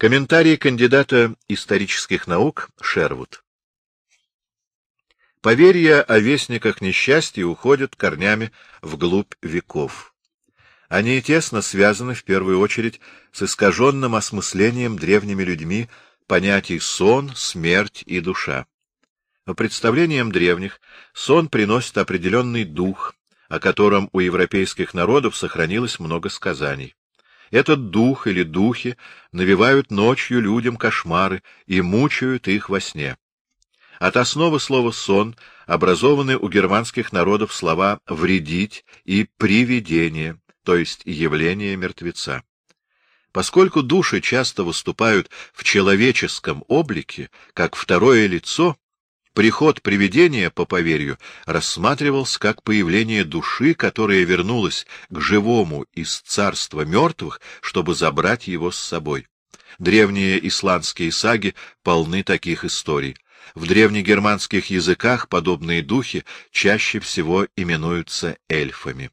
Комментарий кандидата исторических наук Шервуд. Поверья о вестниках несчастья уходят корнями вглубь веков. Они тесно связаны, в первую очередь, с искаженным осмыслением древними людьми понятий сон, смерть и душа. По представлениям древних, сон приносит определенный дух, о котором у европейских народов сохранилось много сказаний. Этот дух или духи навевают ночью людям кошмары и мучают их во сне. От основы слова «сон» образованы у германских народов слова «вредить» и «привидение», то есть явление мертвеца. Поскольку души часто выступают в человеческом облике, как второе лицо, Приход привидения, по поверью, рассматривался как появление души, которая вернулась к живому из царства мертвых, чтобы забрать его с собой. Древние исландские саги полны таких историй. В древнегерманских языках подобные духи чаще всего именуются эльфами.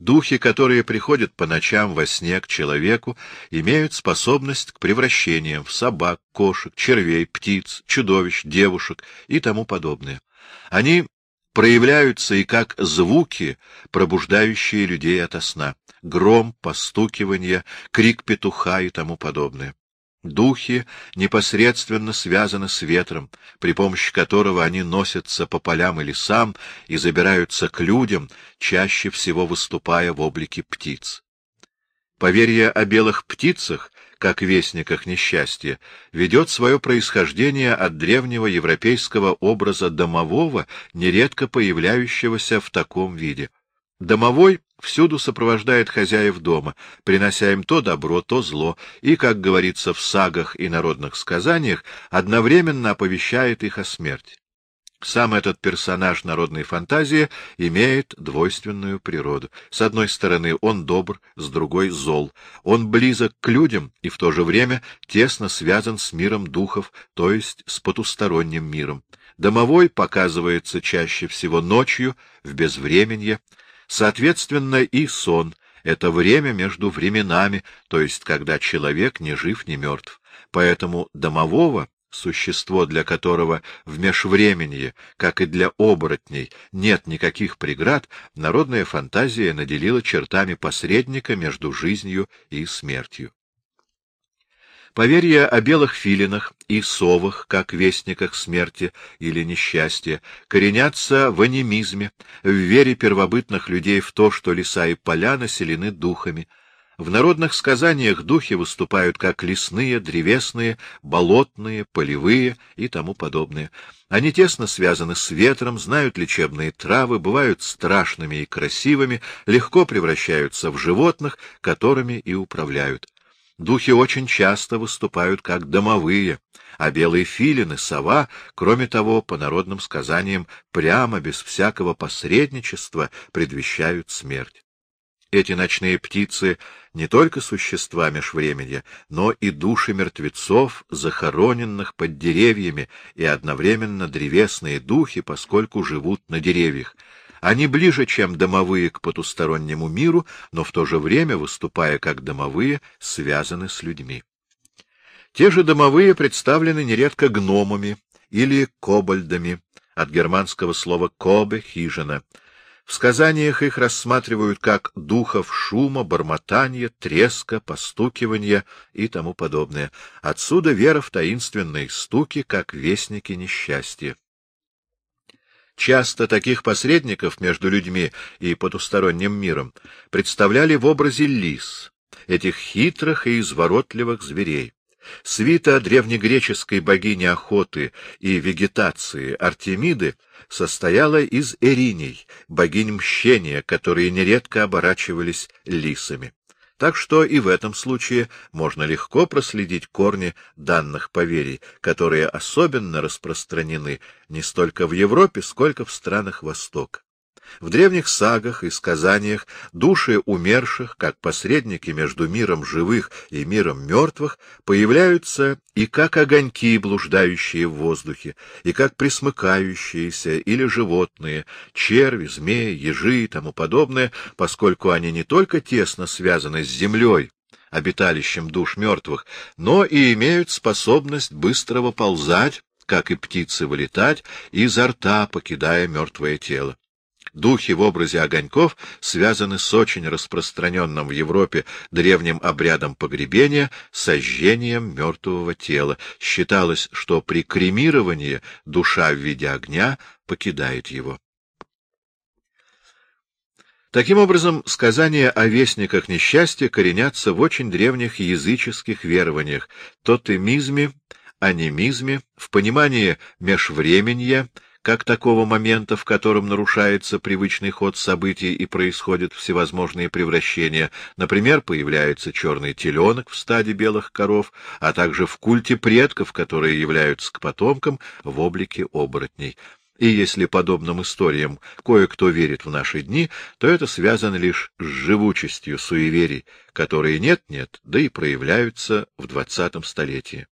Духи, которые приходят по ночам во сне к человеку, имеют способность к превращениям в собак, кошек, червей, птиц, чудовищ, девушек и тому подобное. Они проявляются и как звуки, пробуждающие людей ото сна, гром, постукивание, крик петуха и тому подобное. Духи непосредственно связаны с ветром, при помощи которого они носятся по полям и лесам и забираются к людям, чаще всего выступая в облике птиц. Поверье о белых птицах, как вестниках несчастья, ведет свое происхождение от древнего европейского образа домового, нередко появляющегося в таком виде. Домовой всюду сопровождает хозяев дома, принося им то добро, то зло, и, как говорится в сагах и народных сказаниях, одновременно оповещает их о смерти. Сам этот персонаж народной фантазии имеет двойственную природу. С одной стороны, он добр, с другой — зол. Он близок к людям и в то же время тесно связан с миром духов, то есть с потусторонним миром. Домовой показывается чаще всего ночью, в безвременье, Соответственно, и сон — это время между временами, то есть когда человек ни жив, ни мертв. Поэтому домового существо, для которого в межвременье, как и для оборотней, нет никаких преград, народная фантазия наделила чертами посредника между жизнью и смертью. Поверья о белых филинах и совах, как вестниках смерти или несчастья, коренятся в анимизме, в вере первобытных людей в то, что леса и поля населены духами. В народных сказаниях духи выступают как лесные, древесные, болотные, полевые и тому подобное. Они тесно связаны с ветром, знают лечебные травы, бывают страшными и красивыми, легко превращаются в животных, которыми и управляют. Духи очень часто выступают как домовые, а белые филины, сова, кроме того, по народным сказаниям, прямо, без всякого посредничества, предвещают смерть. Эти ночные птицы не только существа межвременья, но и души мертвецов, захороненных под деревьями, и одновременно древесные духи, поскольку живут на деревьях. Они ближе, чем домовые к потустороннему миру, но в то же время, выступая как домовые, связаны с людьми. Те же домовые представлены нередко гномами или кобальдами, от германского слова «кобе» — хижина. В сказаниях их рассматривают как духов шума, бормотания, треска, постукивания и тому подобное. Отсюда вера в таинственные стуки, как вестники несчастья. Часто таких посредников между людьми и потусторонним миром представляли в образе лис, этих хитрых и изворотливых зверей. Свита древнегреческой богини охоты и вегетации Артемиды состояла из эриней, богинь мщения, которые нередко оборачивались лисами. Так что и в этом случае можно легко проследить корни данных поверий, которые особенно распространены не столько в Европе, сколько в странах Востока. В древних сагах и сказаниях души умерших, как посредники между миром живых и миром мертвых, появляются и как огоньки, блуждающие в воздухе, и как присмыкающиеся или животные, черви, змеи, ежи и тому подобное, поскольку они не только тесно связаны с землей, обиталищем душ мертвых, но и имеют способность быстрого ползать, как и птицы вылетать, изо рта покидая мертвое тело. Духи в образе огоньков связаны с очень распространенным в Европе древним обрядом погребения — сожжением мертвого тела. Считалось, что при кремировании душа в виде огня покидает его. Таким образом, сказания о вестниках несчастья коренятся в очень древних языческих верованиях, тотемизме, анимизме, в понимании межвременья, как такого момента, в котором нарушается привычный ход событий и происходят всевозможные превращения. Например, появляется черный теленок в стаде белых коров, а также в культе предков, которые являются к потомкам в облике оборотней. И если подобным историям кое-кто верит в наши дни, то это связано лишь с живучестью суеверий, которые нет-нет, да и проявляются в двадцатом столетии.